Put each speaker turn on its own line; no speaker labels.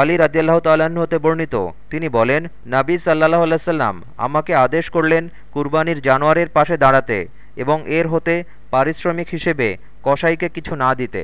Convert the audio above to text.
আলী রাজিয়াল্লাহ তাল্লাহ্ন হতে বর্ণিত। তিনি বলেন, নাবি সাল্লাহ আল্লাহ আমাকে আদেশ করলেন কুরবানির জানোয়ারের পাশে দাঁড়াতে এবং এর হতে পারিশ্রমিক হিসেবে কসাইকে কিছু না দিতে।